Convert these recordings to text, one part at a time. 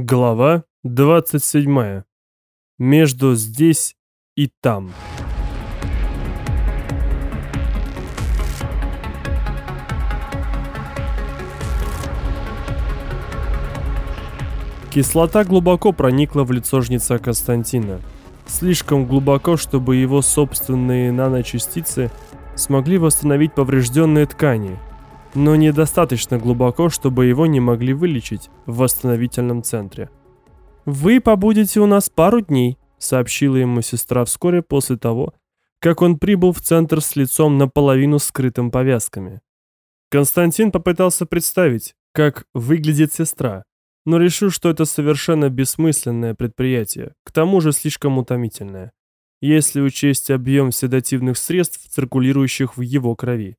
Глава 27. Между здесь и там. Кислота глубоко проникла в лицо жнеца Константина. Слишком глубоко, чтобы его собственные наночастицы смогли восстановить поврежденные ткани – но недостаточно глубоко, чтобы его не могли вылечить в восстановительном центре. «Вы побудете у нас пару дней», — сообщила ему сестра вскоре после того, как он прибыл в центр с лицом наполовину скрытым повязками. Константин попытался представить, как выглядит сестра, но решил, что это совершенно бессмысленное предприятие, к тому же слишком утомительное, если учесть объем седативных средств, циркулирующих в его крови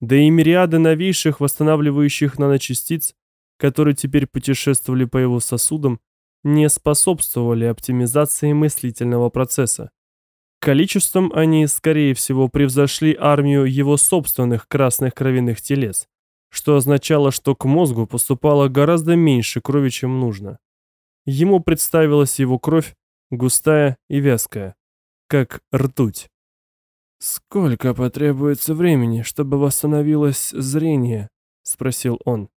да и мириады новейших восстанавливающих наночастиц, которые теперь путешествовали по его сосудам, не способствовали оптимизации мыслительного процесса. Количеством они, скорее всего, превзошли армию его собственных красных кровяных телес, что означало, что к мозгу поступало гораздо меньше крови, чем нужно. Ему представилась его кровь, густая и вязкая, как ртуть. «Сколько потребуется времени, чтобы восстановилось зрение?» — спросил он.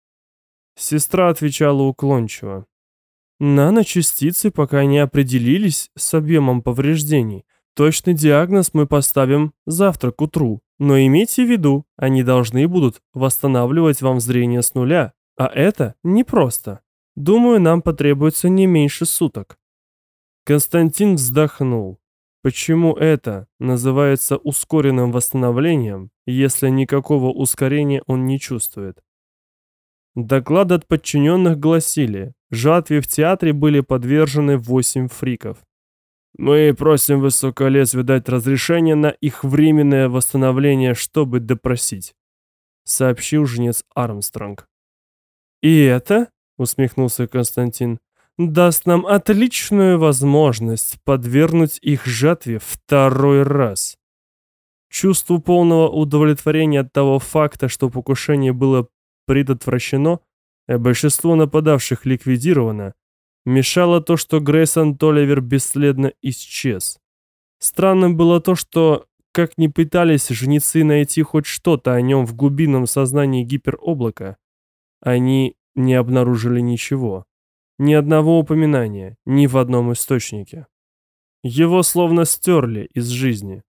Сестра отвечала уклончиво. «Наночастицы пока не определились с объемом повреждений. Точный диагноз мы поставим завтра к утру. Но имейте в виду, они должны будут восстанавливать вам зрение с нуля, а это непросто. Думаю, нам потребуется не меньше суток». Константин вздохнул. Почему это называется ускоренным восстановлением, если никакого ускорения он не чувствует? Доклады от подчиненных гласили, жатве в театре были подвержены восемь фриков. Мы просим высоколезвие дать разрешение на их временное восстановление, чтобы допросить, сообщил жнец Армстронг. И это, усмехнулся Константин, даст нам отличную возможность подвергнуть их жатве второй раз. Чувству полного удовлетворения от того факта, что покушение было предотвращено, а большинство нападавших ликвидировано, мешало то, что Грейсон Толивер бесследно исчез. Странным было то, что, как ни пытались жнецы найти хоть что-то о нем в глубинном сознании гипероблака, они не обнаружили ничего. Ни одного упоминания, ни в одном источнике. Его словно стерли из жизни.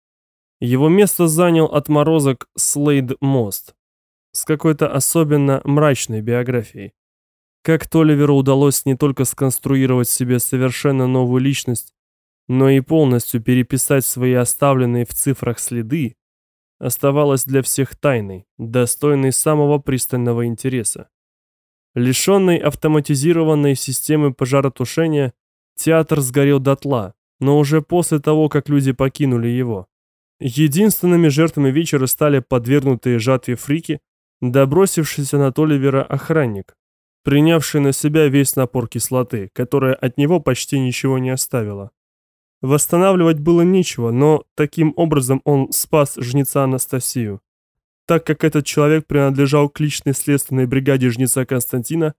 Его место занял отморозок Слейд Мост с какой-то особенно мрачной биографией. Как Толиверу удалось не только сконструировать себе совершенно новую личность, но и полностью переписать свои оставленные в цифрах следы, оставалось для всех тайной, достойной самого пристального интереса. Лишенный автоматизированной системы пожаротушения, театр сгорел дотла, но уже после того, как люди покинули его. Единственными жертвами вечера стали подвергнутые жатве фрики, добросившийся на Толивера охранник, принявший на себя весь напор кислоты, которая от него почти ничего не оставила. Восстанавливать было нечего, но таким образом он спас жнеца Анастасию. Так как этот человек принадлежал к личной следственной бригаде жнеца Константина,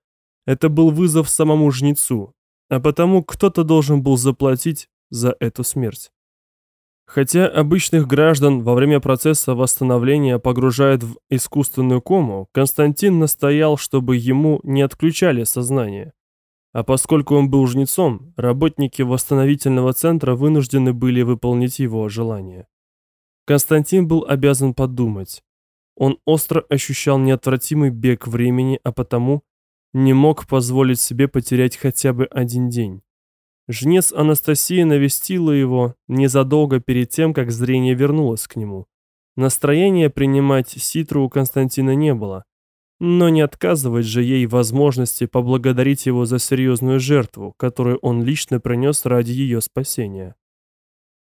это был вызов самому жнецу, а потому кто-то должен был заплатить за эту смерть. Хотя обычных граждан во время процесса восстановления погружают в искусственную кому, Константин настоял, чтобы ему не отключали сознание. А поскольку он был жнецом, работники восстановительного центра вынуждены были выполнить его желание. Константин был обязан подумать, он остро ощущал неотвратимый бег времени, а потому не мог позволить себе потерять хотя бы один день. Жнец Анастасия навестила его незадолго перед тем, как зрение вернулось к нему. Настроения принимать ситру у Константина не было, но не отказывать же ей возможности поблагодарить его за серьезную жертву, которую он лично принес ради ее спасения.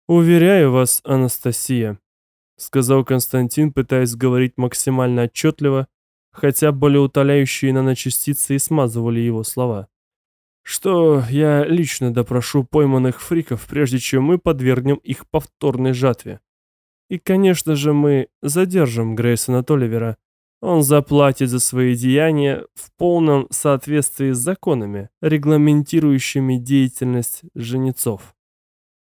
«Уверяю вас, Анастасия», сказал Константин, пытаясь говорить максимально отчетливо, хотя болеутоляющие наночастицы и смазывали его слова. Что я лично допрошу пойманных фриков, прежде чем мы подвергнем их повторной жатве. И, конечно же, мы задержим Грейсона Толивера. Он заплатит за свои деяния в полном соответствии с законами, регламентирующими деятельность жнецов.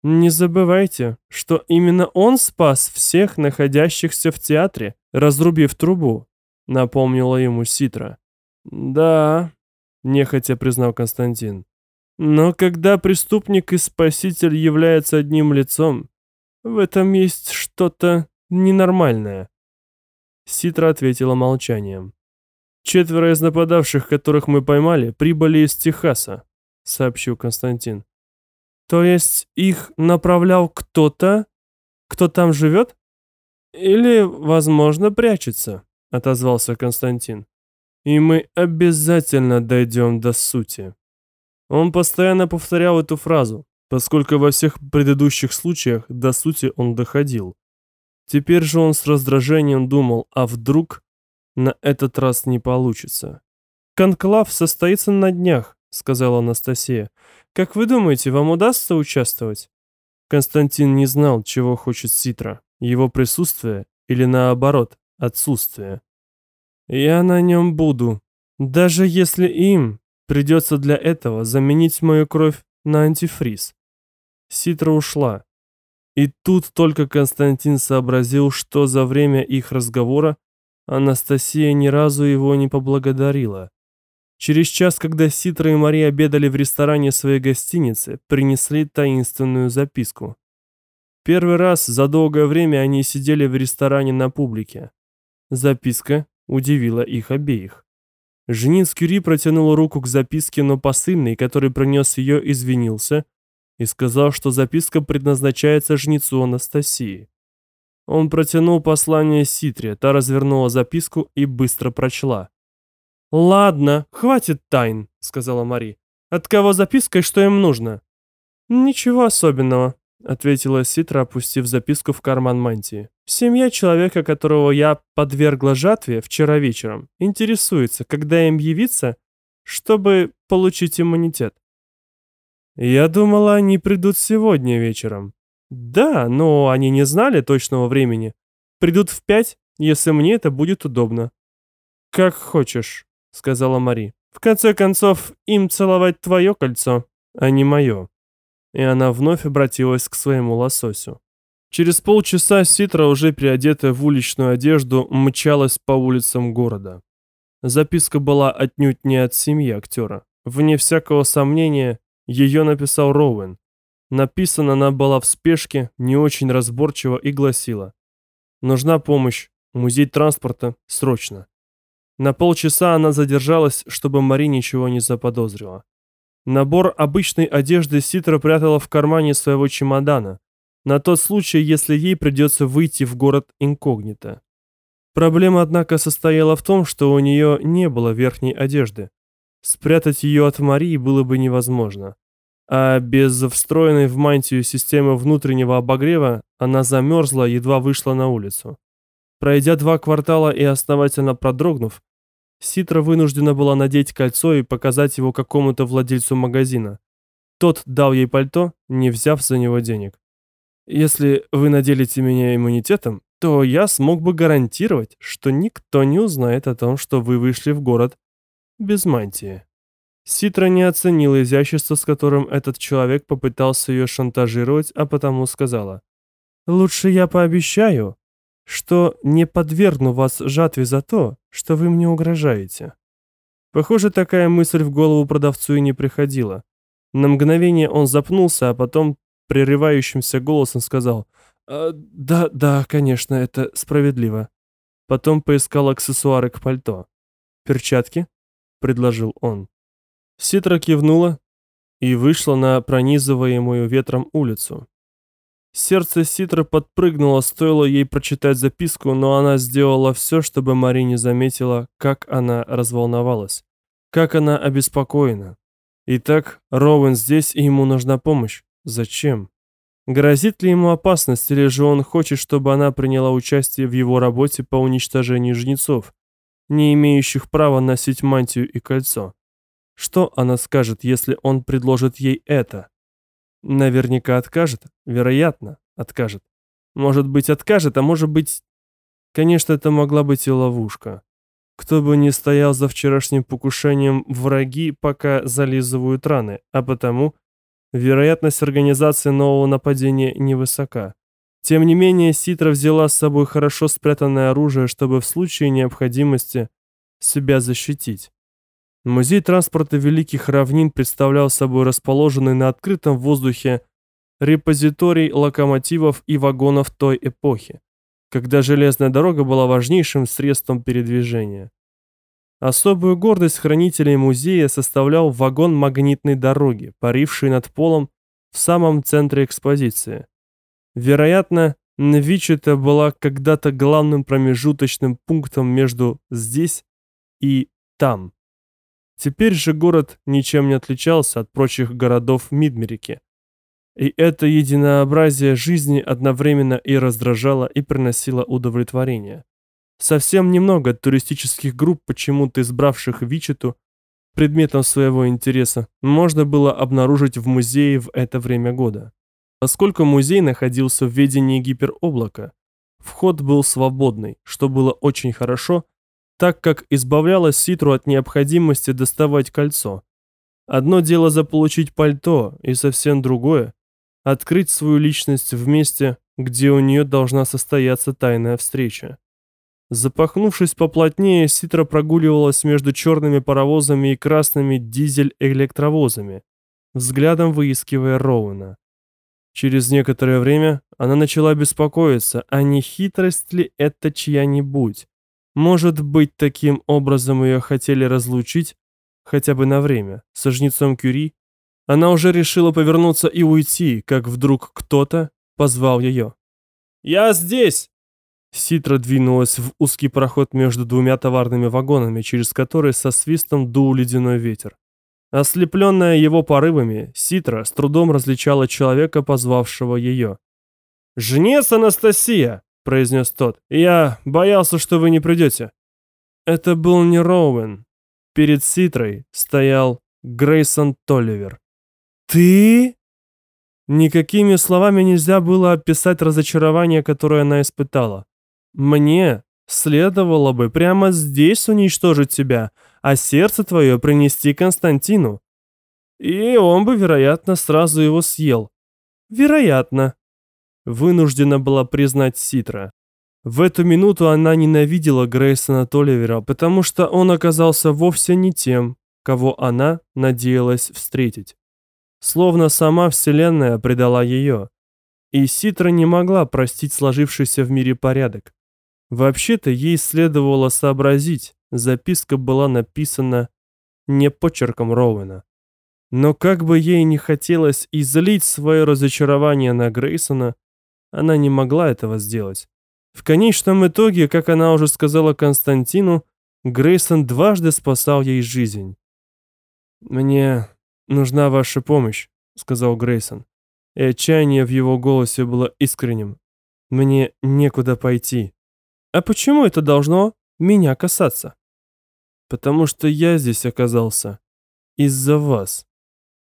Не забывайте, что именно он спас всех находящихся в театре, разрубив трубу, напомнила ему Ситра. Да, нехотя признал Константин. Но когда преступник и спаситель являются одним лицом, в этом есть что-то ненормальное. Ситра ответила молчанием. Четверо из нападавших, которых мы поймали, прибыли из Техаса, сообщил Константин. То есть их направлял кто-то, кто там живет? Или, возможно, прячется, отозвался Константин. И мы обязательно дойдем до сути. Он постоянно повторял эту фразу, поскольку во всех предыдущих случаях до сути он доходил. Теперь же он с раздражением думал, а вдруг на этот раз не получится. «Конклав состоится на днях», — сказала Анастасия. «Как вы думаете, вам удастся участвовать?» Константин не знал, чего хочет Ситра, его присутствие или наоборот, отсутствие. «Я на нем буду, даже если им придется для этого заменить мою кровь на антифриз». Ситра ушла. И тут только Константин сообразил, что за время их разговора Анастасия ни разу его не поблагодарила. Через час, когда Ситра и Мария обедали в ресторане своей гостиницы, принесли таинственную записку. Первый раз за долгое время они сидели в ресторане на публике. Записка удивила их обеих. Женин Скюри протянул руку к записке, но посыльный, который принес ее, извинился – и сказал, что записка предназначается жнецу Анастасии. Он протянул послание Ситре, та развернула записку и быстро прочла. «Ладно, хватит тайн», — сказала Мари. «От кого записка и что им нужно?» «Ничего особенного», — ответила Ситра, опустив записку в карман мантии. «Семья человека, которого я подвергла жатве вчера вечером, интересуется, когда им явиться, чтобы получить иммунитет. «Я думала, они придут сегодня вечером». «Да, но они не знали точного времени. Придут в пять, если мне это будет удобно». «Как хочешь», — сказала Мари. «В конце концов, им целовать твое кольцо, а не мое». И она вновь обратилась к своему лососю. Через полчаса Ситра, уже переодетая в уличную одежду, мчалась по улицам города. Записка была отнюдь не от семьи актера. Вне всякого сомнения, ее написал Роуэн. Написана она была в спешке, не очень разборчиво и гласила. «Нужна помощь. Музей транспорта. Срочно». На полчаса она задержалась, чтобы Мари ничего не заподозрила. Набор обычной одежды Ситра прятала в кармане своего чемодана, на тот случай, если ей придется выйти в город инкогнито. Проблема, однако, состояла в том, что у нее не было верхней одежды. Спрятать ее от Марии было бы невозможно. А без встроенной в мантию системы внутреннего обогрева она замерзла, едва вышла на улицу. Пройдя два квартала и основательно продрогнув, Ситра вынуждена была надеть кольцо и показать его какому-то владельцу магазина. Тот дал ей пальто, не взяв за него денег. «Если вы наделите меня иммунитетом, то я смог бы гарантировать, что никто не узнает о том, что вы вышли в город без мантии. Ситра не оценила изящество, с которым этот человек попытался ее шантажировать, а потому сказала. «Лучше я пообещаю, что не подвергну вас жатве за то, что вы мне угрожаете». Похоже, такая мысль в голову продавцу и не приходила. На мгновение он запнулся, а потом прерывающимся голосом сказал «Э, «Да, да, конечно, это справедливо». Потом поискал аксессуары к пальто. «Перчатки?» — предложил он. Ситра кивнула и вышла на пронизываемую ветром улицу. Сердце Ситры подпрыгнуло, стоило ей прочитать записку, но она сделала все, чтобы Мари не заметила, как она разволновалась, как она обеспокоена. Итак, Роуэн здесь, и ему нужна помощь. Зачем? Грозит ли ему опасность, или же он хочет, чтобы она приняла участие в его работе по уничтожению жнецов, не имеющих права носить мантию и кольцо. Что она скажет, если он предложит ей это? Наверняка откажет, вероятно, откажет. Может быть, откажет, а может быть... Конечно, это могла быть и ловушка. Кто бы ни стоял за вчерашним покушением, враги пока зализывают раны, а потому вероятность организации нового нападения невысока. Тем не менее, Ситра взяла с собой хорошо спрятанное оружие, чтобы в случае необходимости себя защитить. Музей транспорта Великих Равнин представлял собой расположенный на открытом воздухе репозиторий локомотивов и вагонов той эпохи, когда железная дорога была важнейшим средством передвижения. Особую гордость хранителей музея составлял вагон магнитной дороги, паривший над полом в самом центре экспозиции. Вероятно, Вичета была когда-то главным промежуточным пунктом между здесь и там. Теперь же город ничем не отличался от прочих городов в Мидмерике. И это единообразие жизни одновременно и раздражало, и приносило удовлетворение. Совсем немного туристических групп, почему-то избравших Вичету предметом своего интереса, можно было обнаружить в музее в это время года. Поскольку музей находился в ведении гипероблака, вход был свободный, что было очень хорошо, так как избавляло Ситру от необходимости доставать кольцо. Одно дело заполучить пальто, и совсем другое – открыть свою личность в месте, где у нее должна состояться тайная встреча. Запахнувшись поплотнее, Ситра прогуливалась между черными паровозами и красными дизель-электровозами, взглядом выискивая Роуэна. Через некоторое время она начала беспокоиться, а не хитрость ли это чья-нибудь. Может быть, таким образом ее хотели разлучить, хотя бы на время, со жнецом Кюри? Она уже решила повернуться и уйти, как вдруг кто-то позвал ее. «Я здесь!» Ситра двинулась в узкий проход между двумя товарными вагонами, через который со свистом дул ледяной ветер. Ослепленная его порывами, Ситра с трудом различала человека, позвавшего ее. «Жнец Анастасия!» – произнес тот. «Я боялся, что вы не придете». Это был не Роуэн. Перед Ситрой стоял Грейсон Толливер. «Ты?» Никакими словами нельзя было описать разочарование, которое она испытала. «Мне следовало бы прямо здесь уничтожить тебя, а сердце твое принести Константину. И он бы, вероятно, сразу его съел. Вероятно. Вынуждена была признать Ситра. В эту минуту она ненавидела Грейсона Толивера, потому что он оказался вовсе не тем, кого она надеялась встретить. Словно сама Вселенная предала ее. И Ситра не могла простить сложившийся в мире порядок. Вообще-то ей следовало сообразить, записка была написана не почерком Роуэна. Но как бы ей не хотелось излить свое разочарование на Грейсона, она не могла этого сделать. В конечном итоге, как она уже сказала Константину, Грейсон дважды спасал ей жизнь. «Мне нужна ваша помощь», — сказал Грейсон. И отчаяние в его голосе было искренним. «Мне некуда пойти». А почему это должно меня касаться? Потому что я здесь оказался. Из-за вас.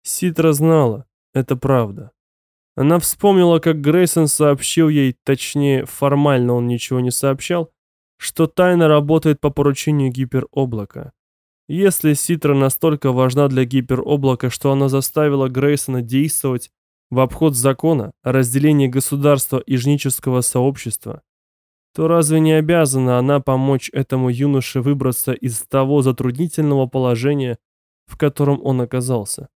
Ситра знала, это правда. Она вспомнила, как Грейсон сообщил ей, точнее, формально он ничего не сообщал, что тайна работает по поручению гипероблака. Если Ситра настолько важна для гипероблака, что она заставила Грейсона действовать в обход закона о разделении государства и жнического сообщества, то разве не обязана она помочь этому юноше выбраться из того затруднительного положения, в котором он оказался?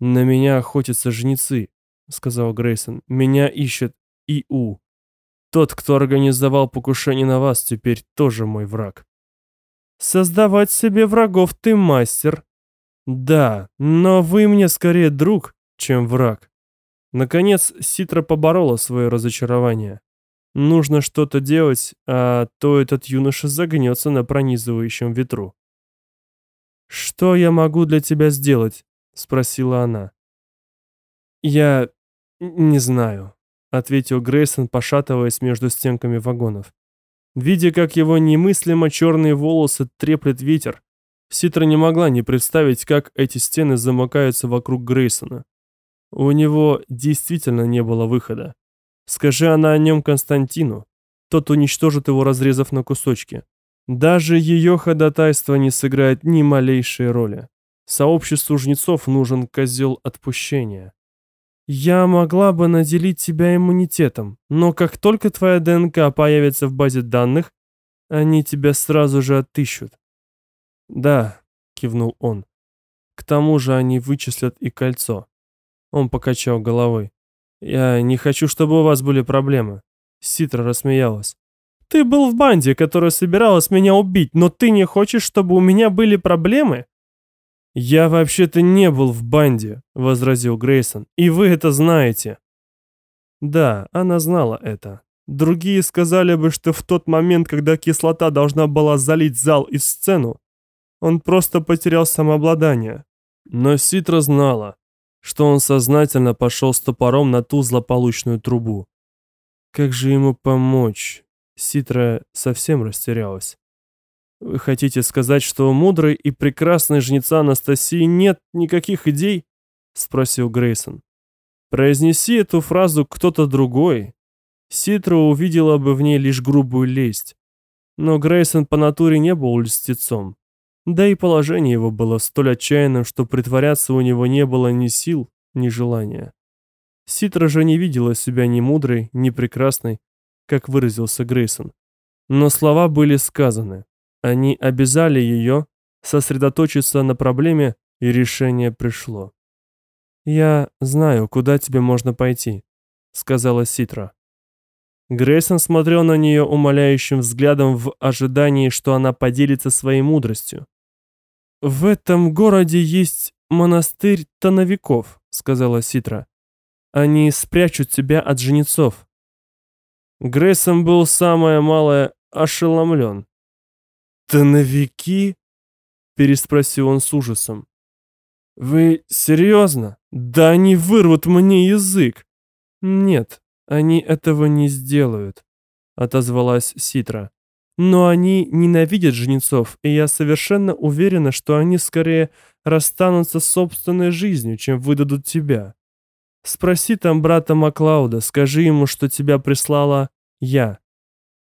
«На меня охотятся жнецы», — сказал Грейсон. «Меня ищет И.У. Тот, кто организовал покушение на вас, теперь тоже мой враг». «Создавать себе врагов ты мастер». «Да, но вы мне скорее друг, чем враг». Наконец, Ситра поборола свое разочарование. Нужно что-то делать, а то этот юноша загнется на пронизывающем ветру. «Что я могу для тебя сделать?» — спросила она. «Я не знаю», — ответил Грейсон, пошатываясь между стенками вагонов. Видя, как его немыслимо черные волосы треплет ветер, Ситра не могла не представить, как эти стены замыкаются вокруг Грейсона. У него действительно не было выхода. Скажи она о нем Константину, тот уничтожит его, разрезав на кусочки. Даже ее ходатайство не сыграет ни малейшей роли. Сообществу жнецов нужен козел отпущения. Я могла бы наделить тебя иммунитетом, но как только твоя ДНК появится в базе данных, они тебя сразу же отыщут. Да, кивнул он. К тому же они вычислят и кольцо. Он покачал головой. Я не хочу, чтобы у вас были проблемы. Ситра рассмеялась. Ты был в банде, которая собиралась меня убить, но ты не хочешь, чтобы у меня были проблемы? Я вообще-то не был в банде, возразил Грейсон, и вы это знаете. Да, она знала это. Другие сказали бы, что в тот момент, когда кислота должна была залить зал и сцену, он просто потерял самообладание. Но Ситра знала, что он сознательно пошел с топором на ту злополучную трубу. Как же ему помочь? Ситра совсем растерялась. Вы хотите сказать, что у мудрой и прекрасной жнеца Анастасии нет никаких идей? Спросил Грейсон. Произнеси эту фразу кто-то другой. Ситра увидела бы в ней лишь грубую лесть. Но Грейсон по натуре не был льстецом. Да и положение его было столь отчаянным, что притворяться у него не было ни сил, ни желания. Ситра же не видела себя ни мудрой, ни прекрасной, как выразился Грейсон. Но слова были сказаны. Они обязали ее сосредоточиться на проблеме, и решение пришло. «Я знаю, куда тебе можно пойти», — сказала Ситра. Грейсон смотрел на нее умоляющим взглядом в ожидании, что она поделится своей мудростью. «В этом городе есть монастырь тоновиков», — сказала Ситра. «Они спрячут тебя от жнецов». Грейсон был самое малое ошеломлен. «Тоновики?» — переспросил он с ужасом. «Вы серьезно? Да они вырвут мне язык!» «Нет, они этого не сделают», — отозвалась Ситра. Но они ненавидят жнецов, и я совершенно уверена, что они скорее расстанутся с собственной жизнью, чем выдадут тебя. Спроси там брата Маклауда, скажи ему, что тебя прислала я.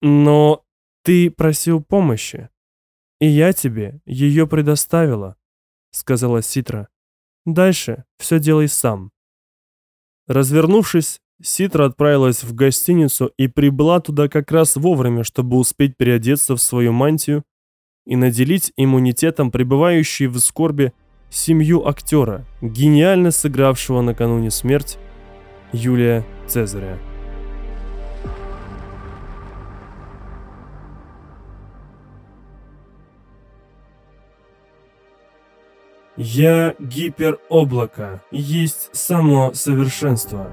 Но ты просил помощи, и я тебе ее предоставила, сказала Ситра. Дальше все делай сам. Развернувшись, Ситра отправилась в гостиницу и прибыла туда как раз вовремя, чтобы успеть переодеться в свою мантию и наделить иммунитетом пребывающей в скорби семью актера, гениально сыгравшего накануне смерть Юлия Цезаря. Я гипероблако, есть само совершенство.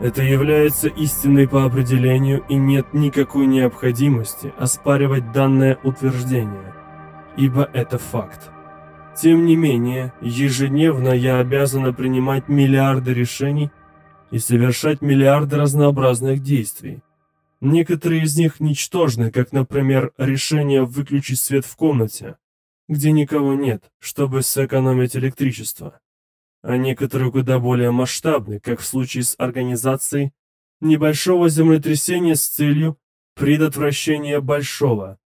Это является истиной по определению и нет никакой необходимости оспаривать данное утверждение, ибо это факт. Тем не менее, ежедневно я обязана принимать миллиарды решений и совершать миллиарды разнообразных действий. Некоторые из них ничтожны, как, например, решение выключить свет в комнате, где никого нет, чтобы сэкономить электричество а некоторые куда более масштабны, как в случае с организацией небольшого землетрясения с целью предотвращения большого.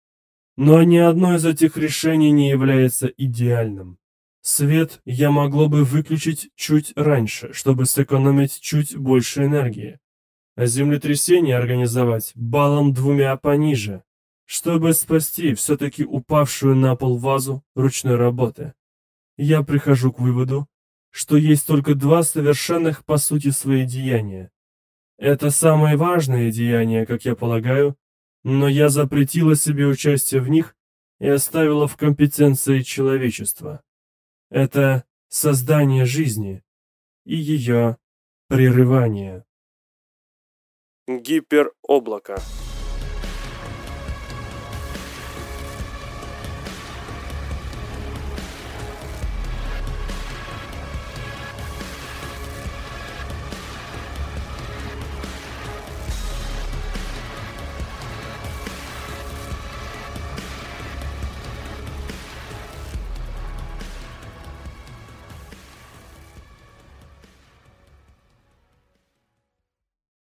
Но ни одно из этих решений не является идеальным. Свет я могло бы выключить чуть раньше, чтобы сэкономить чуть больше энергии, а землетрясение организовать баллом двумя пониже, чтобы спасти все-таки упавшую на пол вазу ручной работы. Я прихожу к выводу, что есть только два совершенных по сути свои деяния. Это самые важные деяния, как я полагаю, но я запретила себе участие в них и оставила в компетенции человечества. Это создание жизни и ее прерывание. Гипероблако